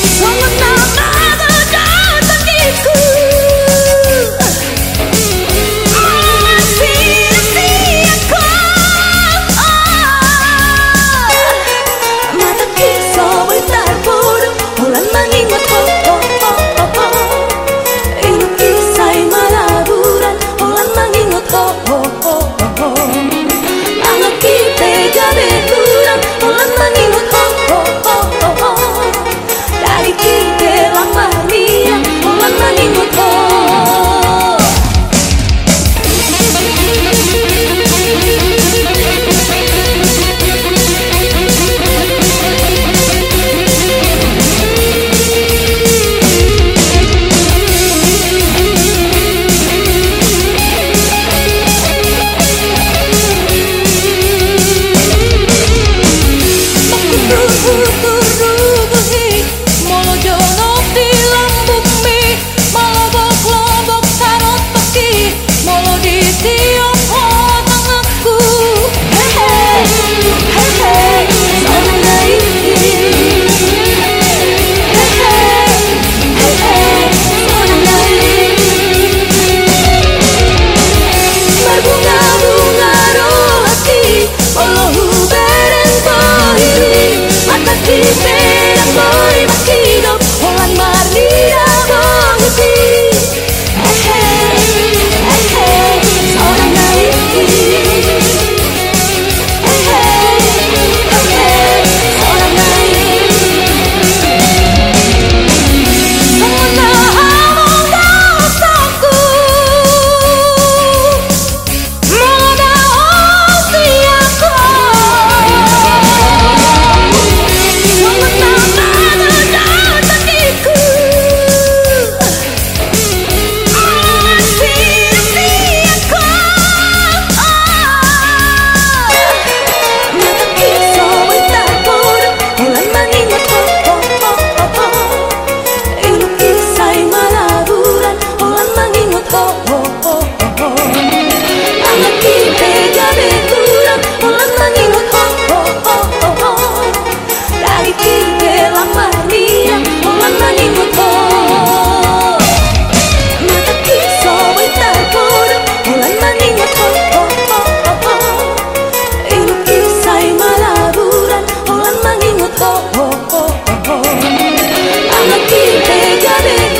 What? Get it.